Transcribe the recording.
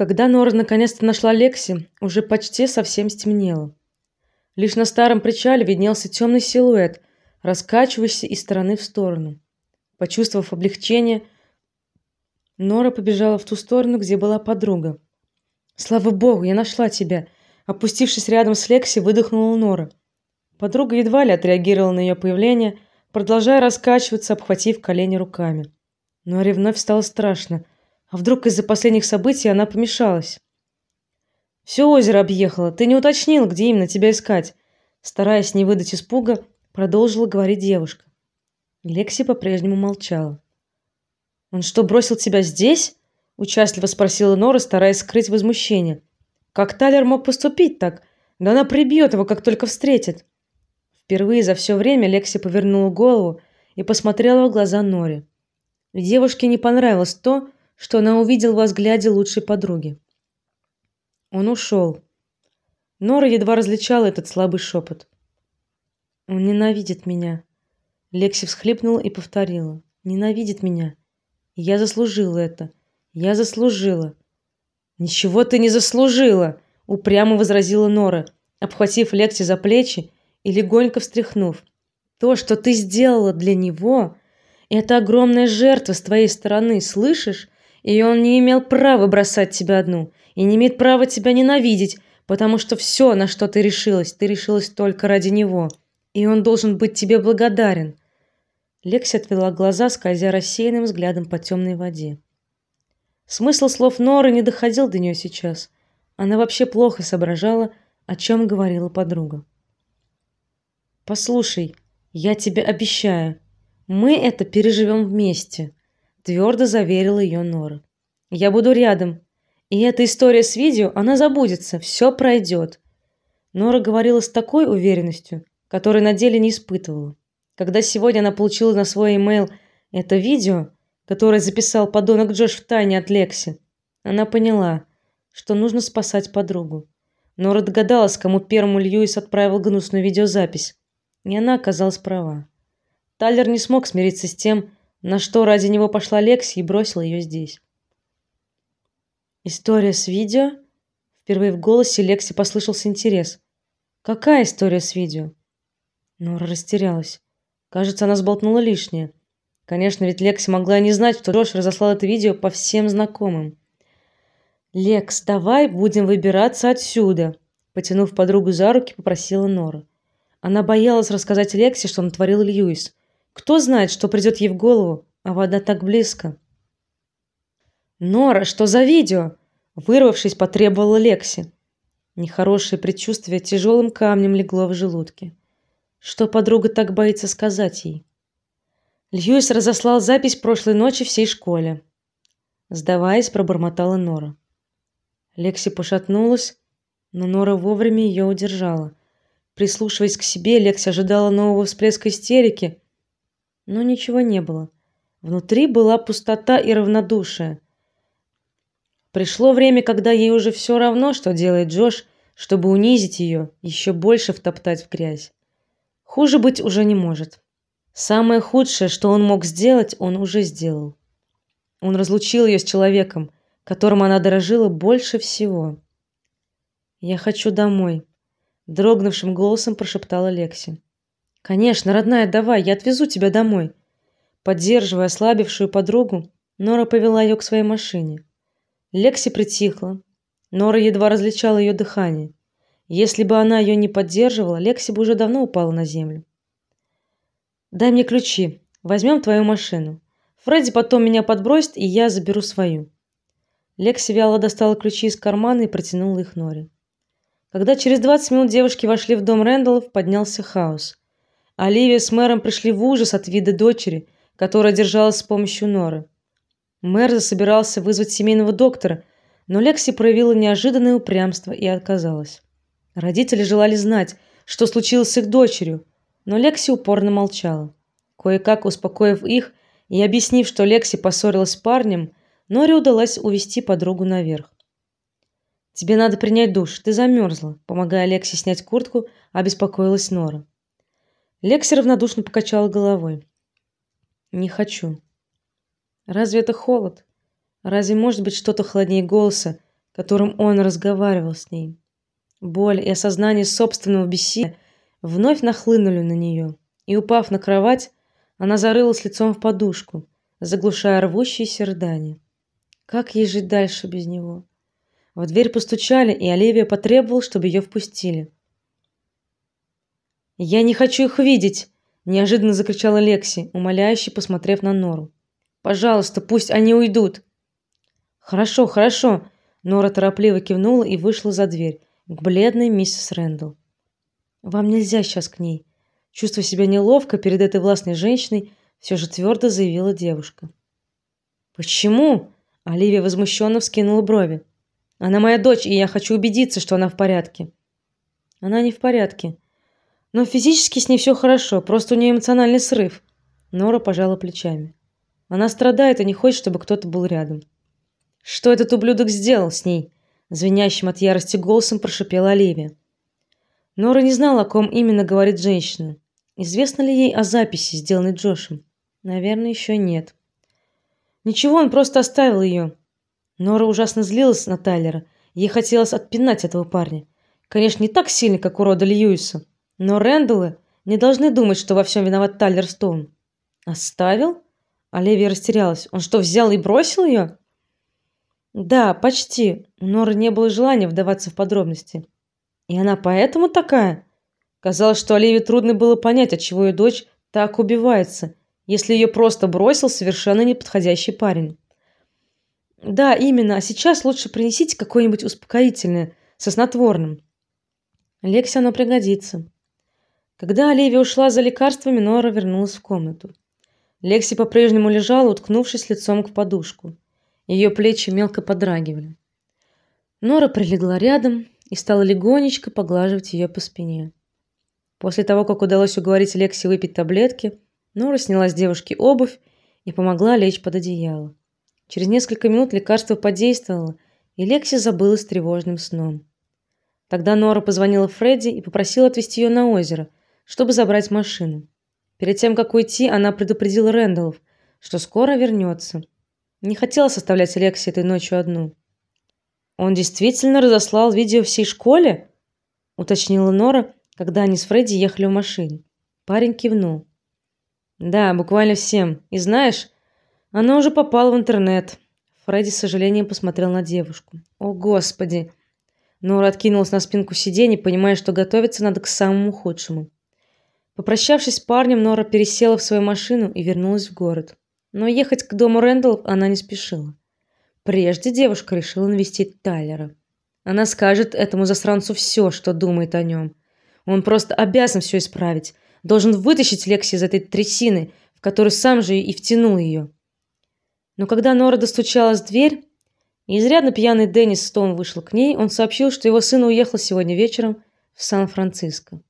Когда Нора наконец-то нашла Лекси, уже почти совсем стемнело. Лишь на старом причале виднелся темный силуэт, раскачивающийся из стороны в сторону. Почувствовав облегчение, Нора побежала в ту сторону, где была подруга. Слава богу, я нашла тебя, опустившись рядом с Лекси, выдохнула Нора. Подруга едва ли отреагировала на ее появление, продолжая раскачиваться, обхватив колени руками. Норе вновь стало страшно. А вдруг из-за последних событий она помешалась? Все озеро объехала. Ты не уточнил, где именно тебя искать? Стараясь не выдать испуга, продолжила говорить девушка. Лекси по-прежнему молчала. Он что, бросил тебя здесь? участливо спросила Нора, стараясь скрыть возмущение. Как Талер мог поступить так? Да она прибьет его, как только встретит. Впервые за все время Лекси повернула голову и посмотрела в глаза Норе. Девушке не понравилось то, что она увидела во взгляде лучшей подруги. Он ушел. Нора едва различала этот слабый шепот. Он ненавидит меня. Лекси всхлипнула и повторила: "Ненавидит меня. Я заслужила это. Я заслужила". "Ничего ты не заслужила", упрямо возразила Нора, обхватив Лекси за плечи и легонько встряхнув. "То, что ты сделала для него, это огромная жертва с твоей стороны, слышишь? И он не имел права бросать тебя одну, и не имеет права тебя ненавидеть, потому что все, на что ты решилась, ты решилась только ради него, и он должен быть тебе благодарен. Лекси отвела глаза, скользя рассеянным взглядом по темной воде. Смысл слов Норы не доходил до нее сейчас. Она вообще плохо соображала, о чем говорила подруга. Послушай, я тебе обещаю, мы это переживем вместе твердо заверила ее Нора. Я буду рядом. И эта история с видео, она забудется, все пройдет. Нора говорила с такой уверенностью, которой на деле не испытывала. Когда сегодня она получила на свой email это видео, которое записал подонок Джош в тайне от Лекси, она поняла, что нужно спасать подругу. Нора догадалась, кому первому Льюис отправил гнусную видеозапись, и она оказалась права. Тайлер не смог смириться с тем, на что ради него пошла Лекси и бросила ее здесь. История с видео? Впервые в голосе Лекси послышался интерес. Какая история с видео? Нора растерялась. Кажется, она сболтнула лишнее. Конечно, ведь Лекси могла и не знать, что Джош разослал это видео по всем знакомым. Лекс, давай будем выбираться отсюда, потянув подругу за руки, попросила Нора. Она боялась рассказать Лекси, что натворил Льюис. Кто знает, что придет ей в голову, а вода так близко. Нора, что за видео? Вырвавшись, потребовала Лекси. Нехорошее предчувствие тяжелым камнем легло в желудке. Что подруга так боится сказать ей? Льюис разослал запись прошлой ночи всей школе. Сдаваясь, пробормотала Нора. Лекси пошатнулась, но Нора вовремя ее удержала. Прислушиваясь к себе, Лекси ожидала нового всплеска истерики, но ничего не было. Внутри была пустота и равнодушие. Пришло время, когда ей уже все равно, что делает Джош, чтобы унизить ее, еще больше втоптать в грязь. Хуже быть уже не может. Самое худшее, что он мог сделать, он уже сделал. Он разлучил ее с человеком, которым она дорожила больше всего. Я хочу домой, дрогнувшим голосом прошептала Лекси. Конечно, родная, давай, я отвезу тебя домой. Поддерживая ослабевшую подругу, Нора повела ее к своей машине. Лекси притихла. Нора едва различала ее дыхание. Если бы она ее не поддерживала, Лекси бы уже давно упала на землю. Дай мне ключи. Возьмем твою машину. Фредди потом меня подбросит, и я заберу свою. Лекси вяло достала ключи из кармана и протянула их Норе. Когда через 20 минут девушки вошли в дом Рэндаллов, поднялся хаос. Оливия с мэром пришли в ужас от вида дочери, которая держалась с помощью Норы. Мэр засобирался вызвать семейного доктора, но Лекси проявила неожиданное упрямство и отказалась. Родители желали знать, что случилось с их дочерью, но Лекси упорно молчала. Кое-как успокоив их и объяснив, что Лекси поссорилась с парнем, Норе удалось увести подругу наверх. Тебе надо принять душ, ты замерзла», – помогая Лекси снять куртку, обеспокоилась Нора. Лекси равнодушно покачала головой. Не хочу. Разве это холод? Разве может быть что-то холоднее голоса, которым он разговаривал с ней. Боль и осознание собственного бессилия вновь нахлынули на нее, и упав на кровать, она зарылась лицом в подушку, заглушая рвущиеся рыдания. Как ей жить дальше без него? В дверь постучали, и Оливия потребовала, чтобы ее впустили. "Я не хочу их видеть", неожиданно закричала Лекси, умоляюще посмотрев на Нору. "Пожалуйста, пусть они уйдут". "Хорошо, хорошо", Нора торопливо кивнула и вышла за дверь к бледной миссис Рэндалл. Вам нельзя сейчас к ней. Чувствуя себя неловко перед этой властной женщиной, все же твердо заявила девушка. Почему? Оливия возмущенно вскинула брови. Она моя дочь, и я хочу убедиться, что она в порядке. Она не в порядке. Но физически с ней все хорошо, просто у нее эмоциональный срыв. Нора пожала плечами. Она страдает и не хочет, чтобы кто-то был рядом. Что этот ублюдок сделал с ней? звенящим от ярости голосом прошипела Оливия. Нора не знала, о ком именно говорит женщина. Известно ли ей о записи, сделанной Джошем? Наверное, еще нет. Ничего, он просто оставил ее. Нора ужасно злилась на Тайлера. Ей хотелось отпинать этого парня. Конечно, не так сильно, как у рода Льюиса, но Рэндаллы не должны думать, что во всем виноват Тайлер Стоун. Оставил? Оливия растерялась. Он что, взял и бросил ее? Да, почти. У Норы не было желания вдаваться в подробности. И она поэтому такая? Казалось, что Оливии трудно было понять, от чего ее дочь так убивается, если ее просто бросил совершенно неподходящий парень. Да, именно. А сейчас лучше принесите какое-нибудь успокоительное со снотворным. Лексе оно пригодится. Когда Оливия ушла за лекарствами, Нора вернулась в комнату. Лекси по-прежнему лежала, уткнувшись лицом в подушку. Ее плечи мелко подрагивали. Нора прилегла рядом и стала легонечко поглаживать ее по спине. После того, как удалось уговорить Лекси выпить таблетки, Нора сняла с девушки обувь и помогла лечь под одеяло. Через несколько минут лекарство подействовало, и Лекси забылась тревожным сном. Тогда Нора позвонила Фредди и попросила отвезти ее на озеро, чтобы забрать машину. Перед тем как уйти, она предупредила Рэндаллов, что скоро вернется. Не хотела составлять Лекси этой ночью одну. Он действительно разослал видео всей школе? уточнила Нора, когда они с Фредди ехали в машине. Парень кивнул. Да, буквально всем. И знаешь, оно уже попало в интернет. Фредди с сожалением посмотрел на девушку. О, господи. Нора откинулась на спинку сиденья, понимая, что готовиться надо к самому худшему. Попрощавшись с парнем, Нора пересела в свою машину и вернулась в город. Но ехать к дому Рэндаллов она не спешила. Прежде девушка решила навестить Тайлера. Она скажет этому засранцу все, что думает о нем. Он просто обязан все исправить, должен вытащить Лекси из этой трясины, в которую сам же и втянул ее. Но когда Нора достучалась в дверь, изрядно пьяный Деннис Стоун вышел к ней, он сообщил, что его сын уехал сегодня вечером в Сан-Франциско.